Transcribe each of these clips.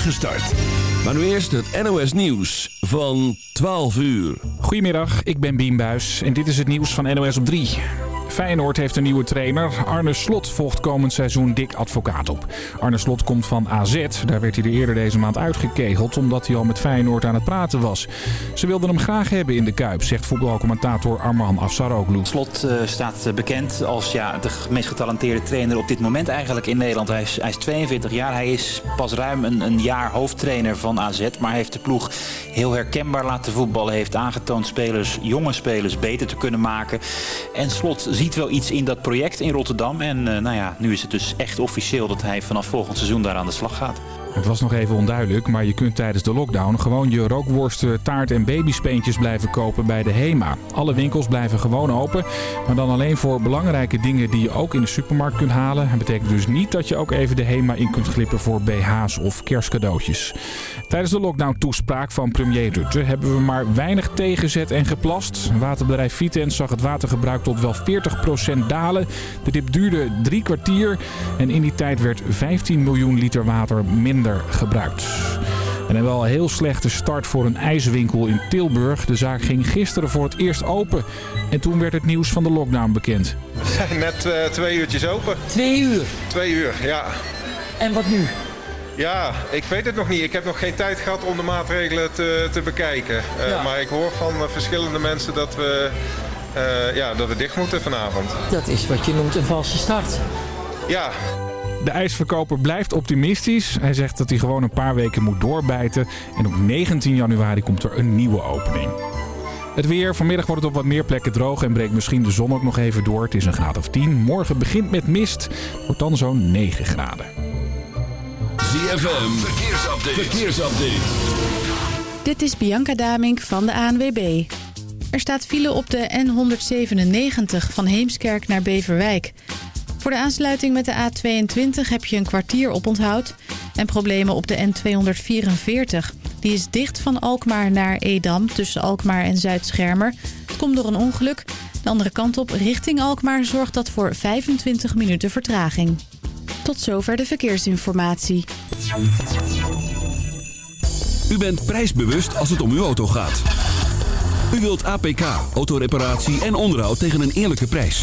start. Maar nu eerst het NOS Nieuws van 12 uur. Goedemiddag, ik ben Bien Buis en dit is het nieuws van NOS op 3. Feyenoord heeft een nieuwe trainer. Arne Slot volgt komend seizoen dik advocaat op. Arne Slot komt van AZ. Daar werd hij er eerder deze maand uitgekegeld omdat hij al met Feyenoord aan het praten was. Ze wilden hem graag hebben in de Kuip, zegt voetbalcommentator Arman Afsaroglu. Slot uh, staat bekend als ja, de meest getalenteerde trainer op dit moment eigenlijk in Nederland. Hij is, hij is 42 jaar. Hij is pas ruim een, een jaar hoofdtrainer van AZ. Maar hij heeft de ploeg heel herkenbaar laten voetballen. Heeft aangetoond spelers, jonge spelers beter te kunnen maken. En Slot ziet wel iets in dat project in Rotterdam. En uh, nou ja, nu is het dus echt officieel dat hij vanaf volgend seizoen daar aan de slag gaat. Het was nog even onduidelijk, maar je kunt tijdens de lockdown gewoon je rookworsten, taart en babyspeentjes blijven kopen bij de HEMA. Alle winkels blijven gewoon open, maar dan alleen voor belangrijke dingen die je ook in de supermarkt kunt halen. Dat betekent dus niet dat je ook even de HEMA in kunt glippen voor BH's of kerstcadeautjes. Tijdens de lockdown-toespraak van premier Rutte hebben we maar weinig tegenzet en geplast. Waterbedrijf Vitens zag het watergebruik tot wel 40% dalen. De dip duurde drie kwartier en in die tijd werd 15 miljoen liter water minder gebruikt. En een wel heel slechte start voor een ijswinkel in Tilburg. De zaak ging gisteren voor het eerst open. En toen werd het nieuws van de lockdown bekend. We zijn net uh, twee uurtjes open. Twee uur? Twee uur, ja. En wat nu? Ja, ik weet het nog niet. Ik heb nog geen tijd gehad om de maatregelen te, te bekijken. Uh, ja. Maar ik hoor van uh, verschillende mensen dat we, ja, dat we dicht moeten vanavond. Dat is wat je noemt een valse start. Ja, de ijsverkoper blijft optimistisch. Hij zegt dat hij gewoon een paar weken moet doorbijten. En op 19 januari komt er een nieuwe opening. Het weer. Vanmiddag wordt het op wat meer plekken droog en breekt misschien de zon ook nog even door. Het is een graad of 10. Morgen begint met mist. Wordt dan zo'n 9 graden. ZFM. Verkeersupdate. Verkeersupdate. Dit is Bianca Damink van de ANWB. Er staat file op de N197 van Heemskerk naar Beverwijk. Voor de aansluiting met de A22 heb je een kwartier op onthoud. En problemen op de N244. Die is dicht van Alkmaar naar Edam tussen Alkmaar en Zuid-Schermer. Het komt door een ongeluk. De andere kant op richting Alkmaar zorgt dat voor 25 minuten vertraging. Tot zover de verkeersinformatie. U bent prijsbewust als het om uw auto gaat. U wilt APK, autoreparatie en onderhoud tegen een eerlijke prijs.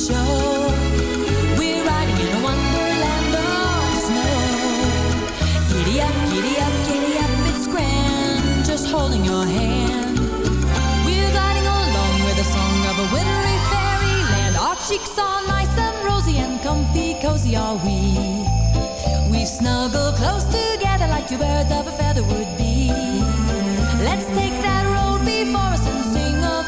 Cheeks are riding in a wonderland of snow. Dear dear dear dear let's grand. Just holding your hand. We're gliding along with the song of a wintery fairy land archic saw nice and rosy and comfy, cozy are we. We snuggle close together like two birds of a feather would be. Let's take that road before us and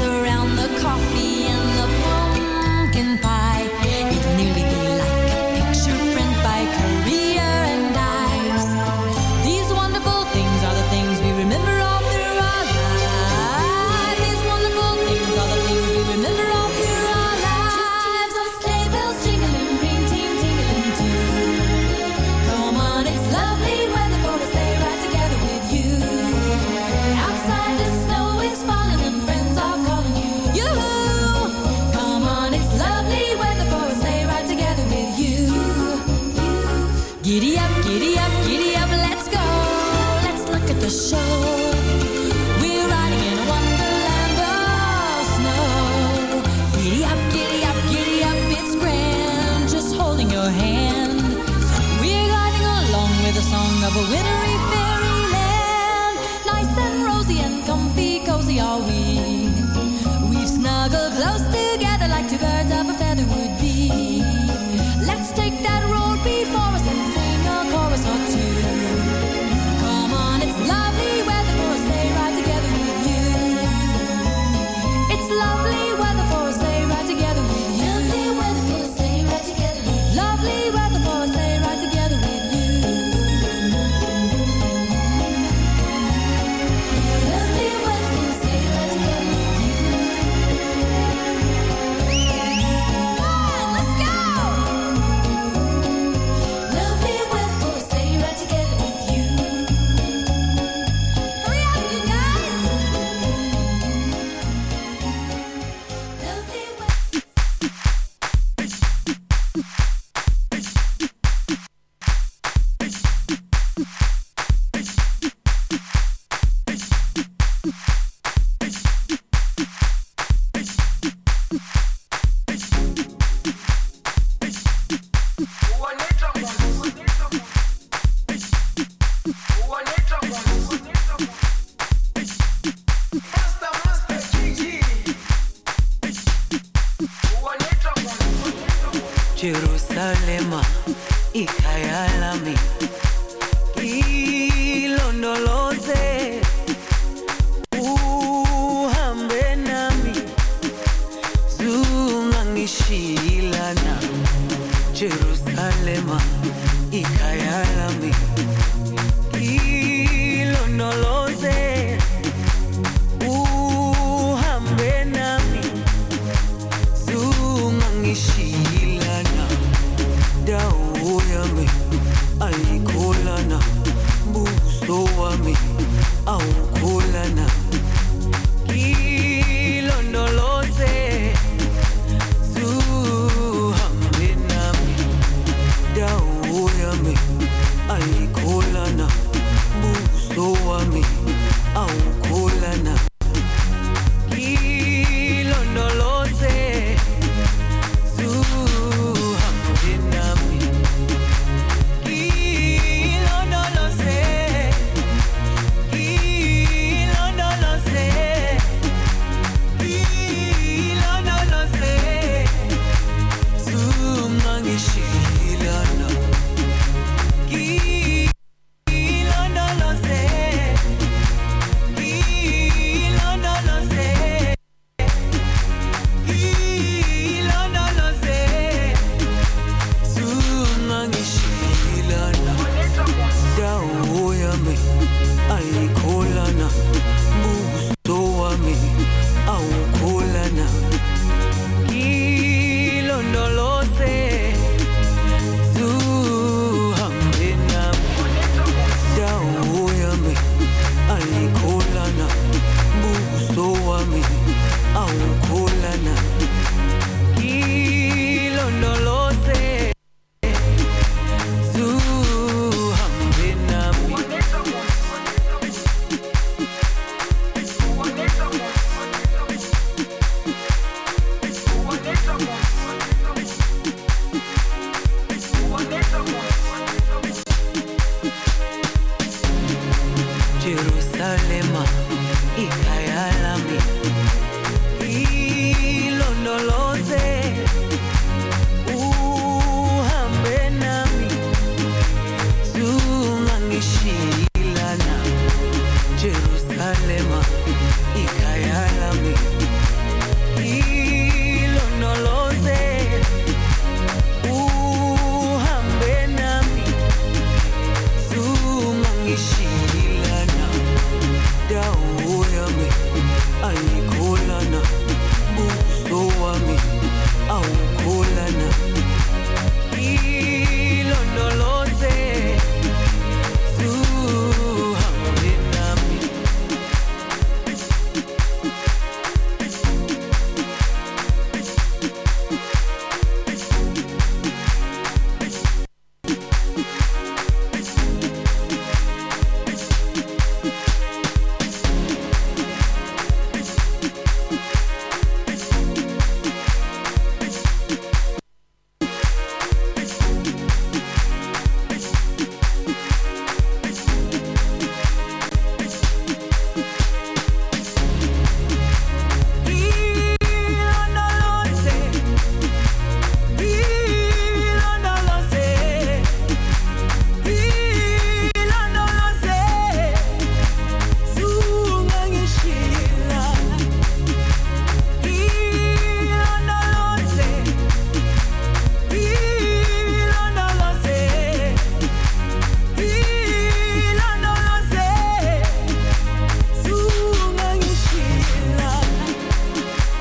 around the coffee and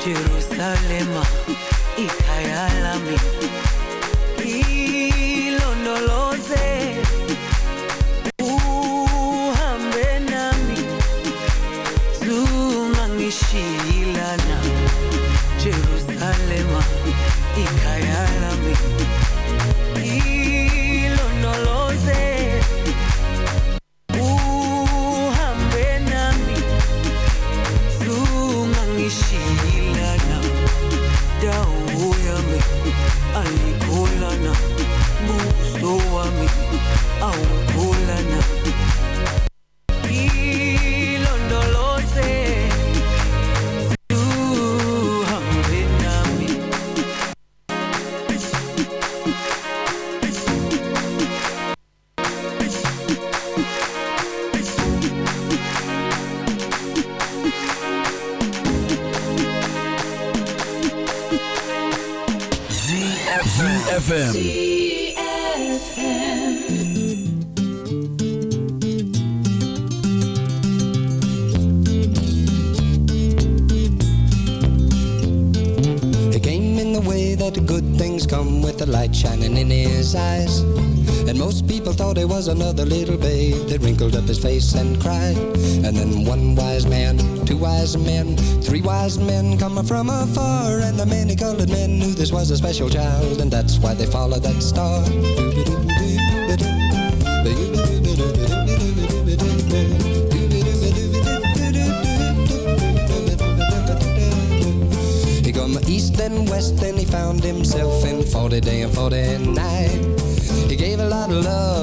Jerusalem, Jerusalema ikayalami and cried. And then one wise man, two wise men, three wise men come from afar. And the many colored men knew this was a special child, and that's why they followed that star. He come east and west and he found himself in 40 day and 40 night. He gave a lot of love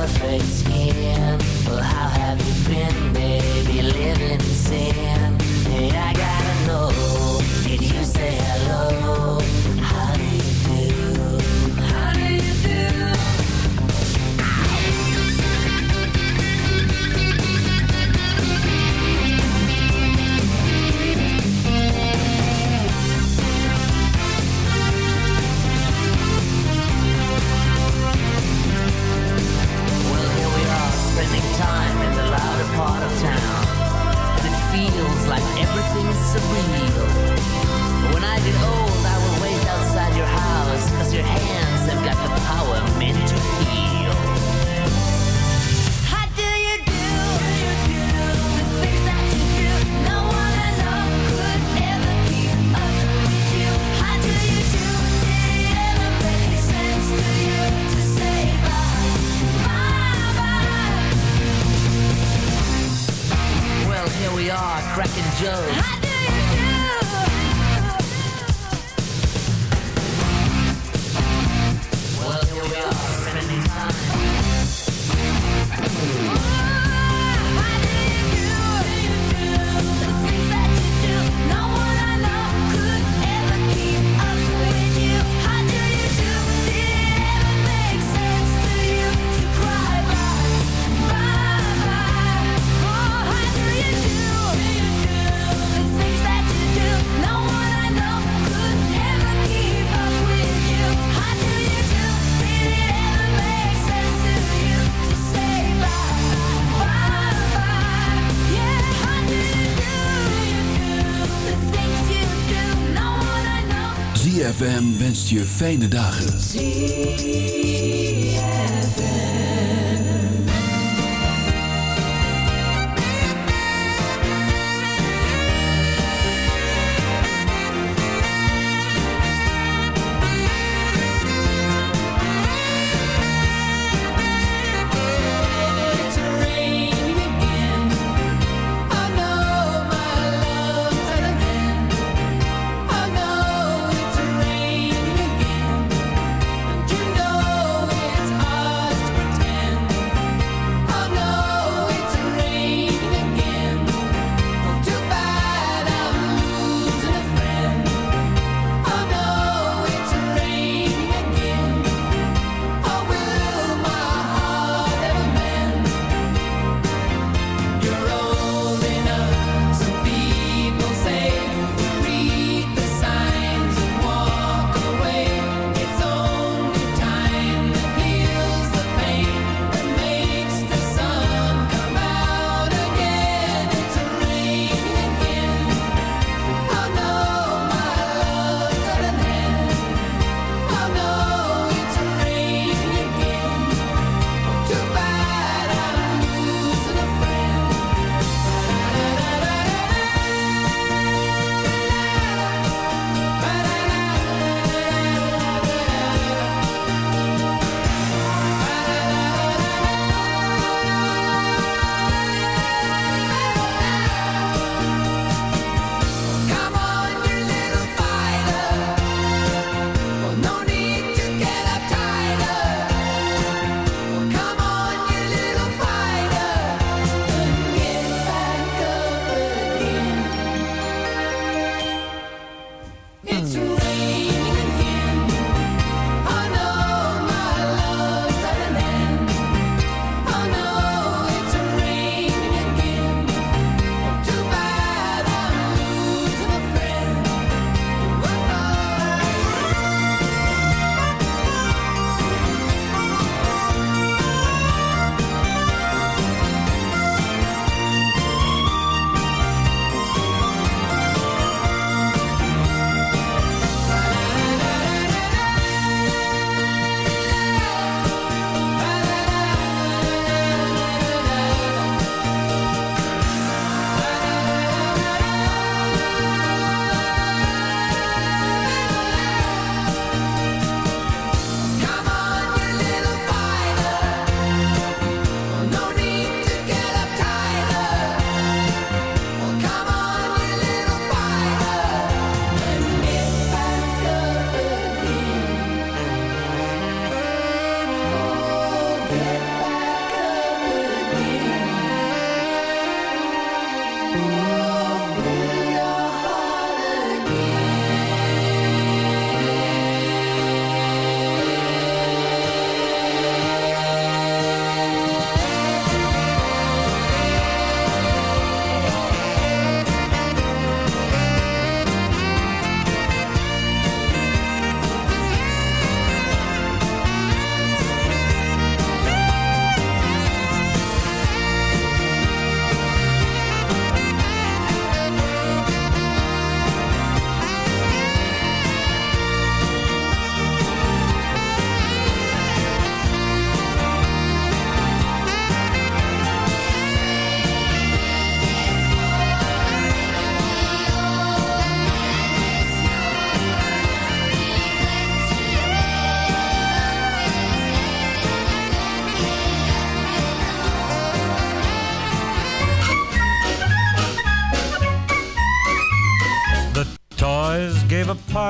perfect skin. Well, how have you been, baby? Living sin. Hey, I gotta know. Did you say hello? ZFM wenst je fijne dagen.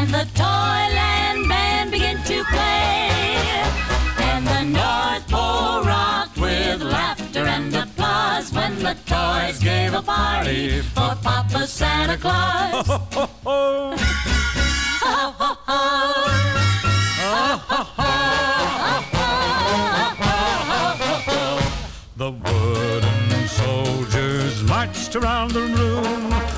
And the Toyland band began to play, and the North Pole rocked with laughter and applause when the toys gave a party for Papa Santa Claus. Ho, ho, ho. The wooden soldiers marched around the room.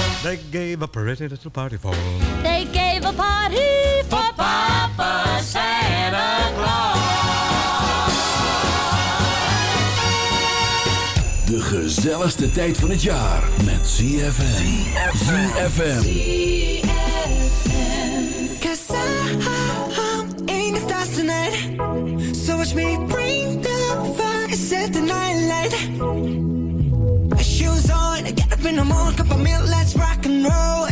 They gave a pretty little party for They gave a party for Papa Santa Claus. De gezelligste tijd van het jaar met ZFM. ZFM. Cause I, I'm in the stars tonight. So watch me bring the fire, set the night light. On, get up in the morning, cup of milk, let's rock and roll.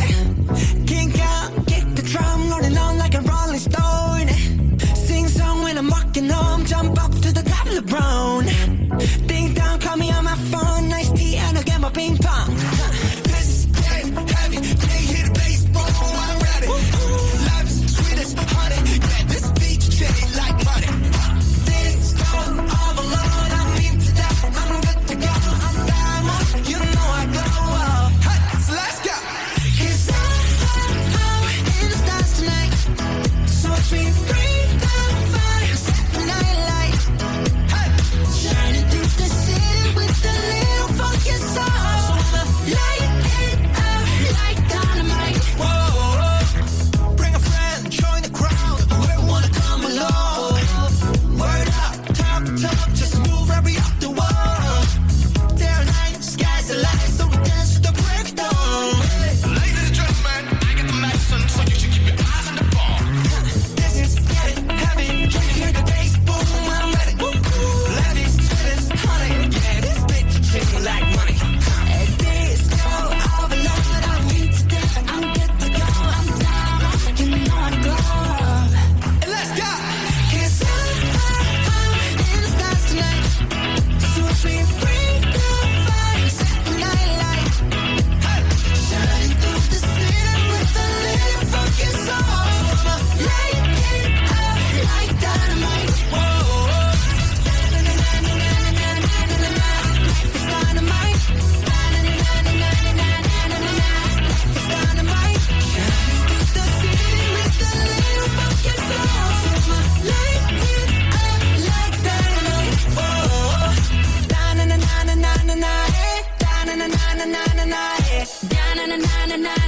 na na na na na.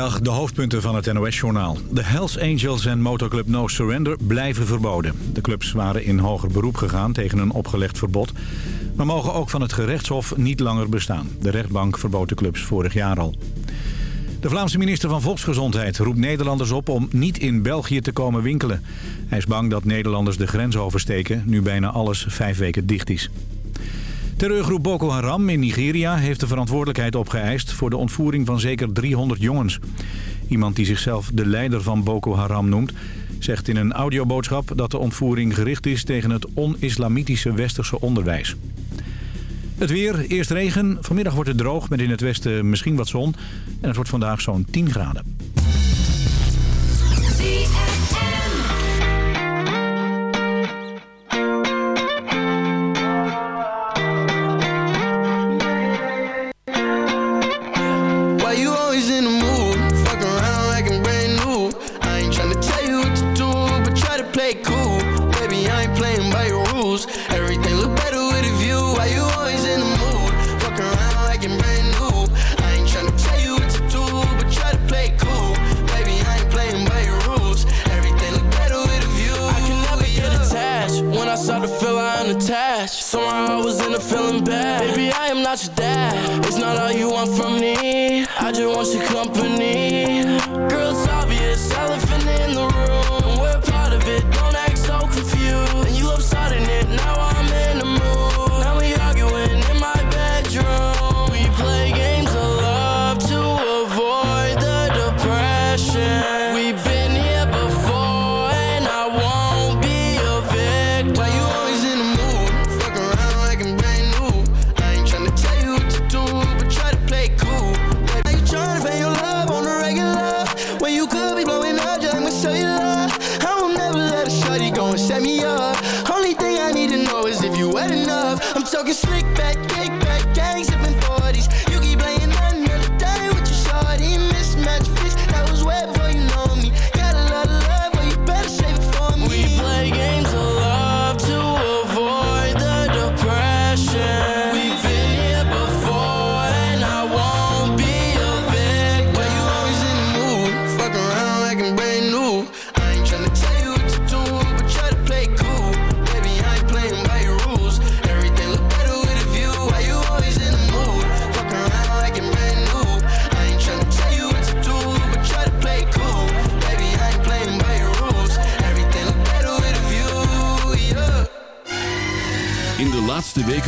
Goedemiddag, de hoofdpunten van het NOS-journaal. De Hells Angels en Motoclub No Surrender blijven verboden. De clubs waren in hoger beroep gegaan tegen een opgelegd verbod... maar mogen ook van het gerechtshof niet langer bestaan. De rechtbank verbood de clubs vorig jaar al. De Vlaamse minister van Volksgezondheid roept Nederlanders op om niet in België te komen winkelen. Hij is bang dat Nederlanders de grens oversteken, nu bijna alles vijf weken dicht is. Terreurgroep Boko Haram in Nigeria heeft de verantwoordelijkheid opgeëist voor de ontvoering van zeker 300 jongens. Iemand die zichzelf de leider van Boko Haram noemt, zegt in een audioboodschap dat de ontvoering gericht is tegen het on-islamitische westerse onderwijs. Het weer, eerst regen. Vanmiddag wordt het droog met in het westen misschien wat zon. En het wordt vandaag zo'n 10 graden.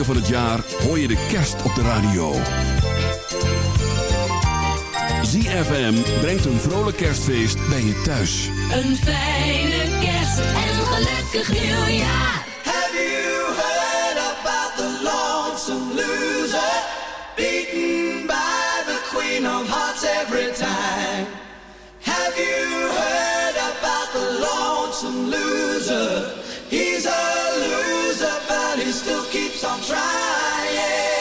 weken van het jaar hoor je de kerst op de radio. ZFM brengt een vrolijk kerstfeest bij je thuis. Een fijne kerst en een gelukkig nieuwjaar. Have you heard about the lonesome loser? Beaten by the queen of hearts every time. Have you heard about the lonesome loser? He's a it still keeps on trying.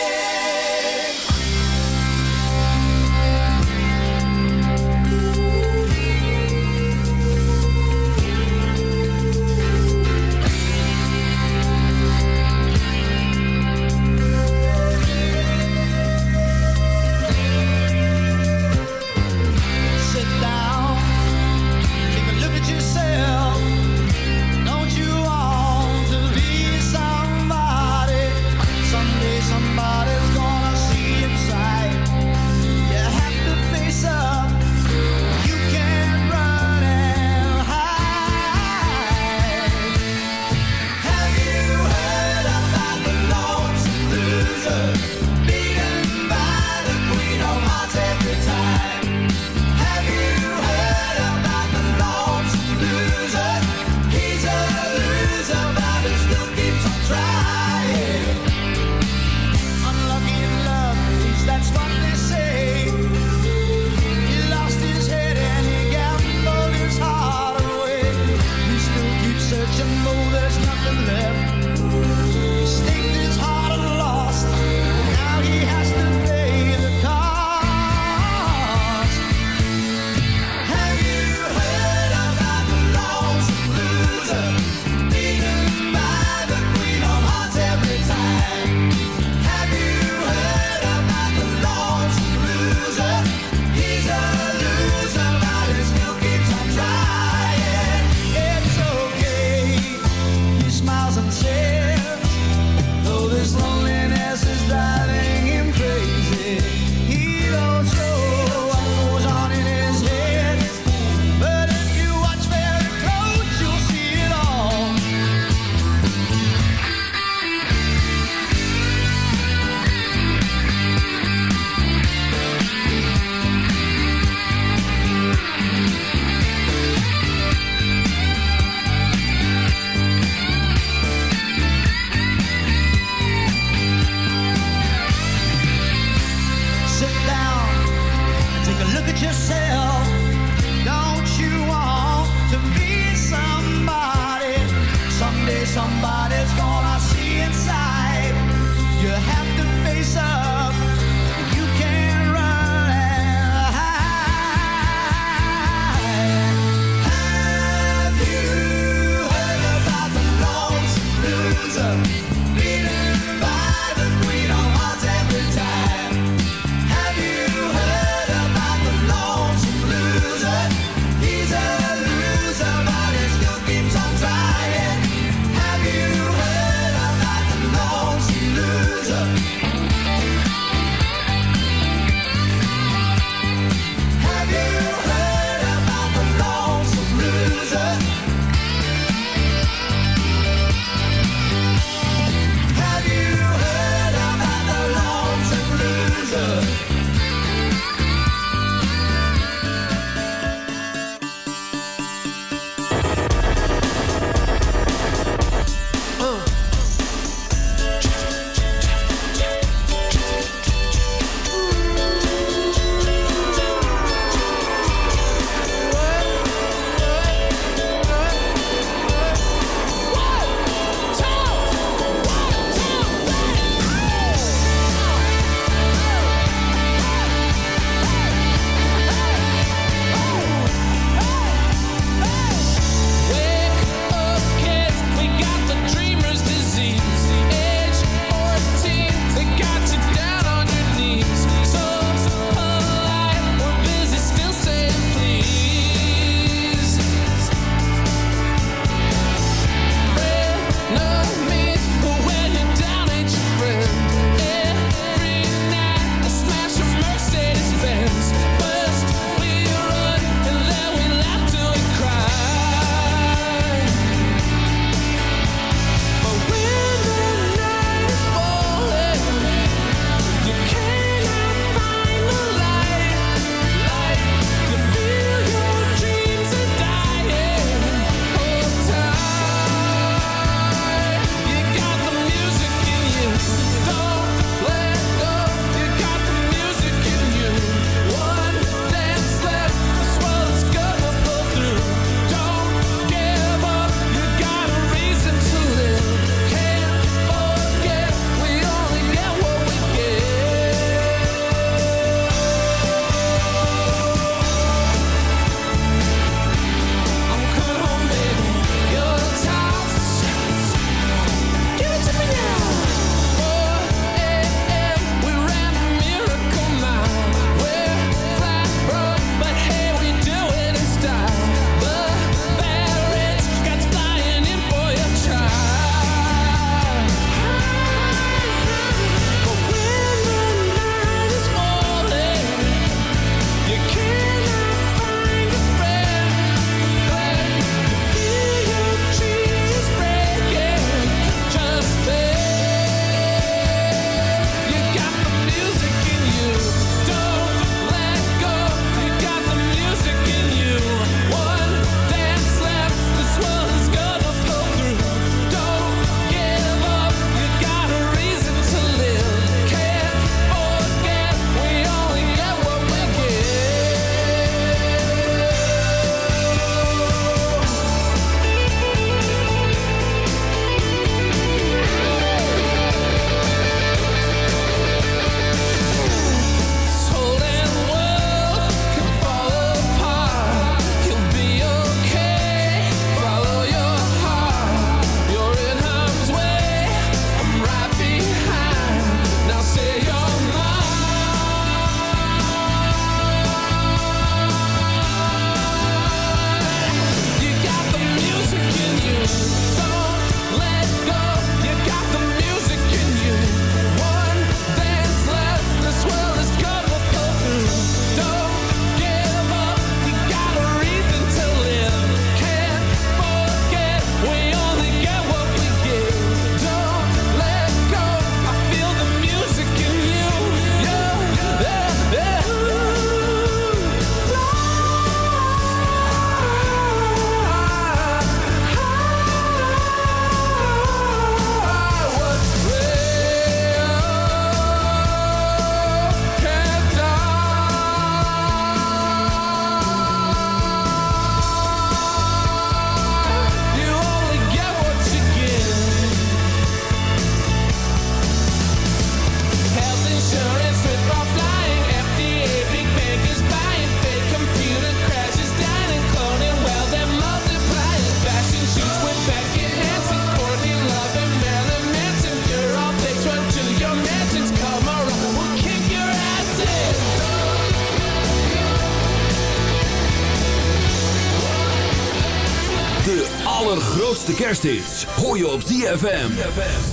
Kerstdienst. Hoor je op ZFM.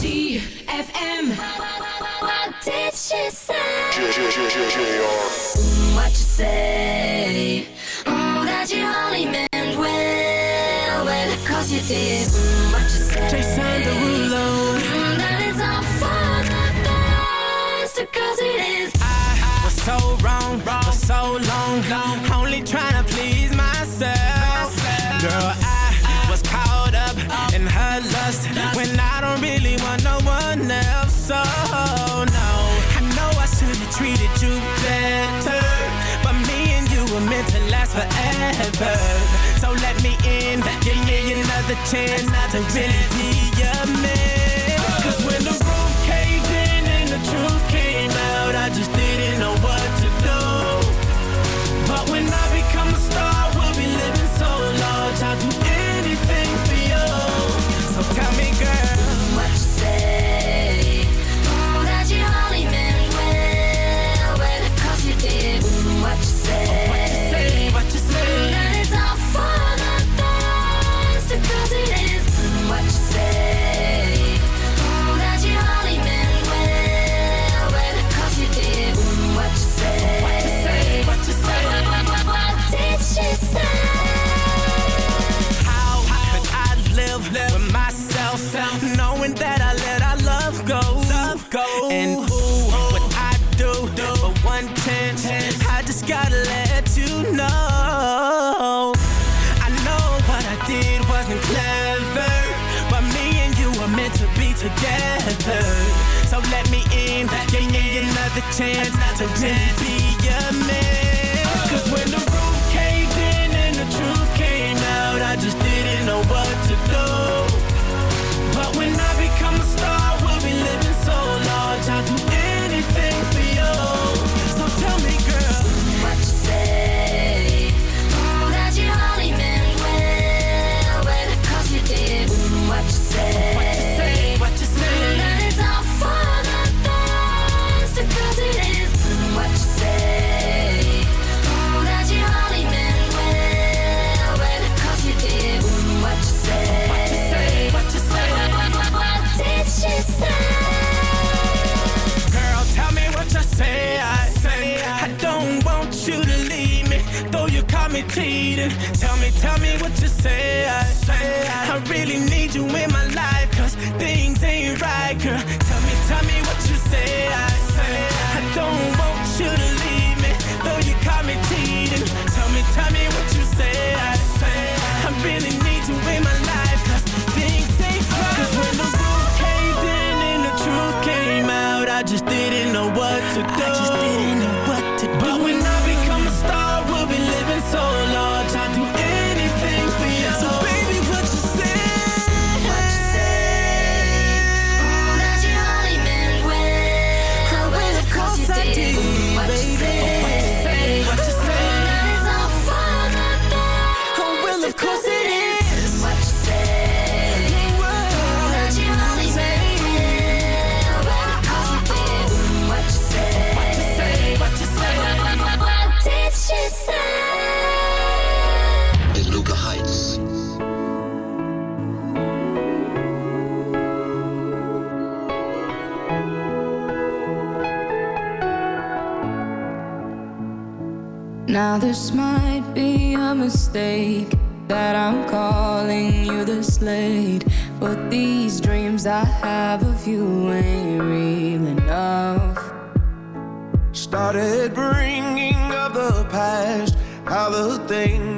ZFM. What did she say? What you say? Oh, that you only meant well. Well, cause you did. What you say? Jason Derulo. Mm, that is all for the best. Cause it er is. I was so wrong, wrong, for so long, long. Only trying to please myself. Girl, I when I don't really want no one else. So oh, no, I know I should have treated you better, but me and you were meant to last forever. So let me in, give me another chance to really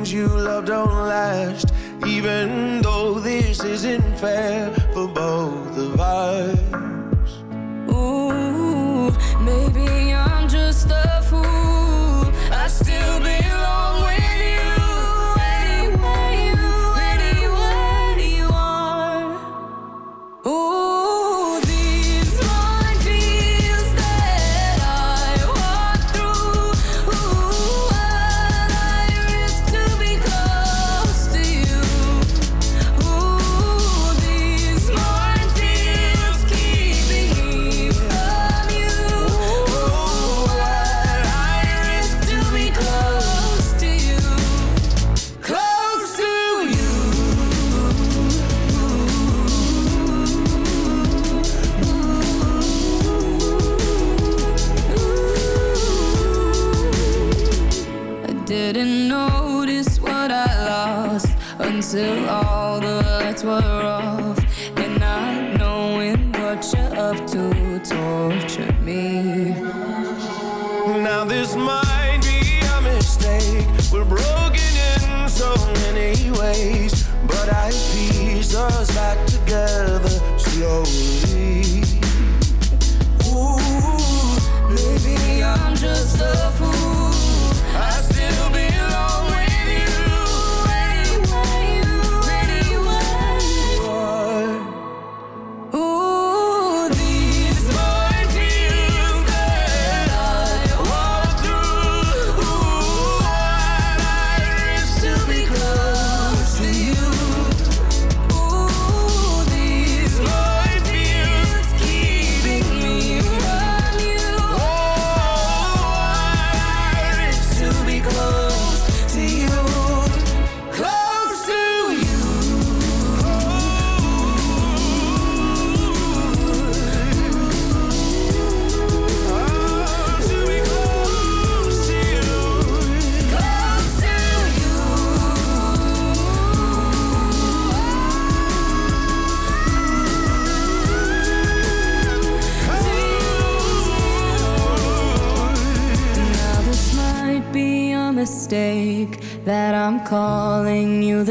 things you love don't last, even though this isn't fair for both of us. Ooh, maybe I'm just a fool. I still believe.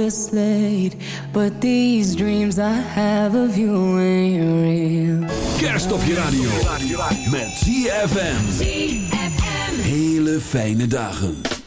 this late, but these dreams I have of you ain't real. Kerst op je radio met ZFM. ZFM. Hele fijne dagen.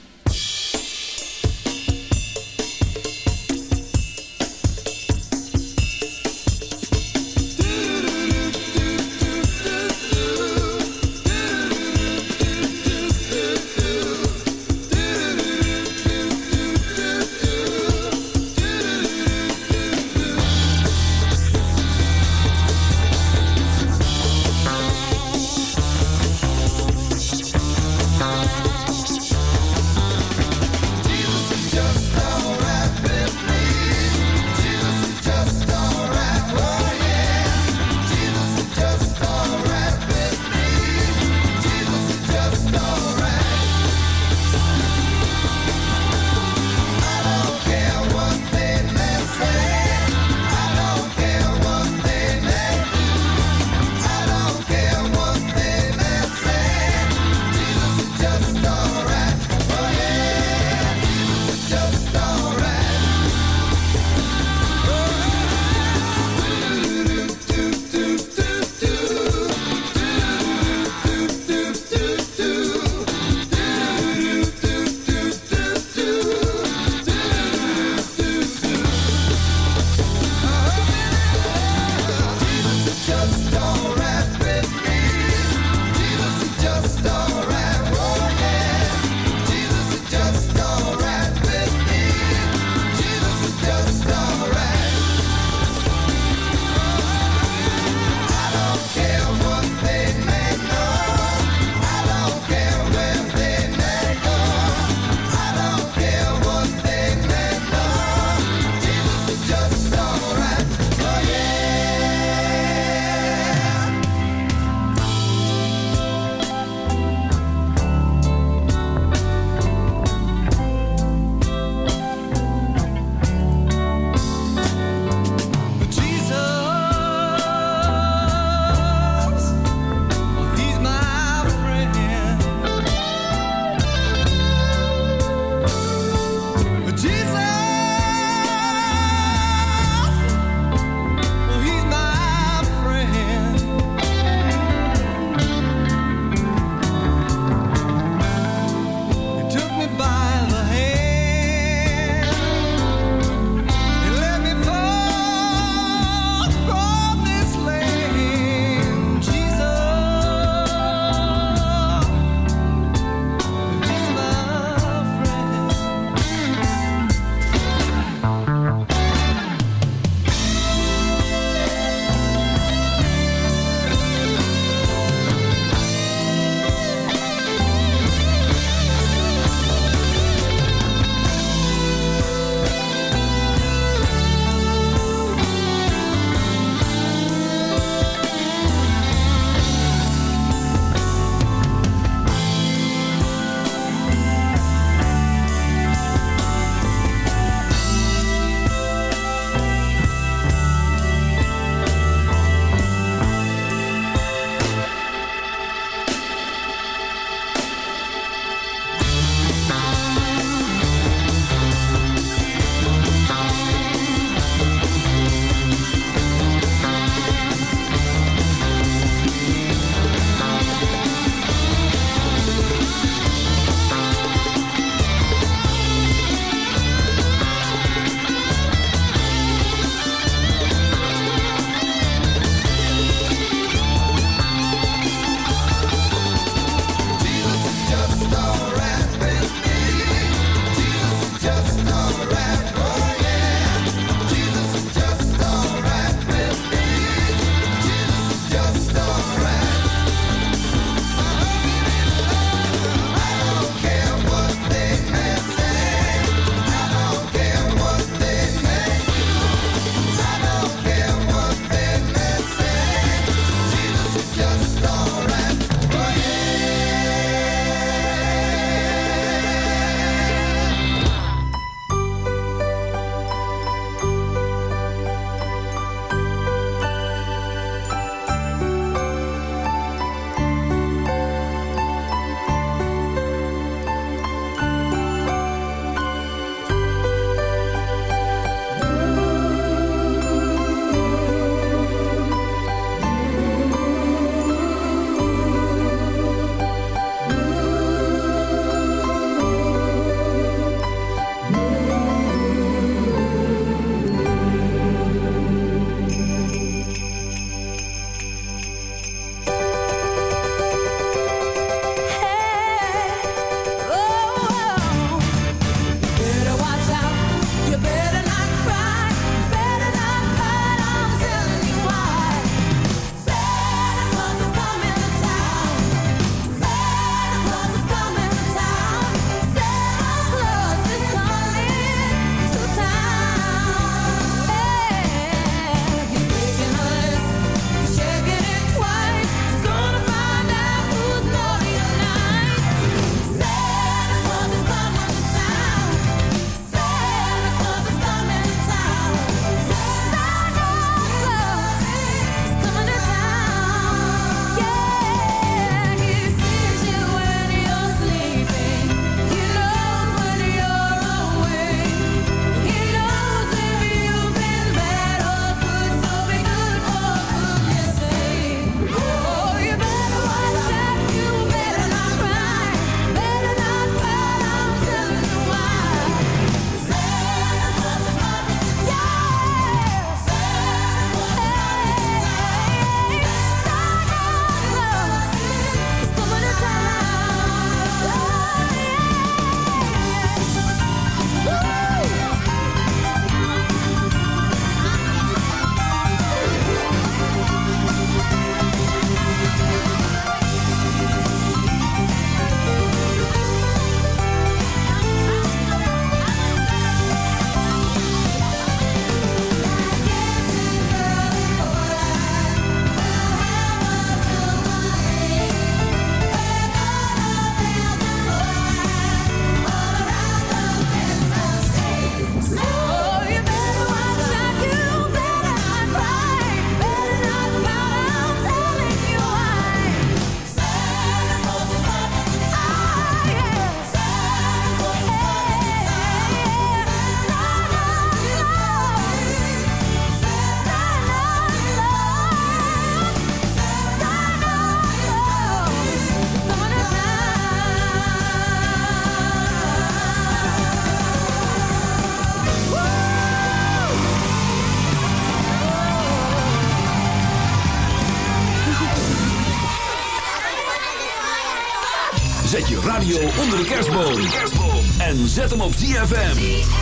Zet hem op ZFM.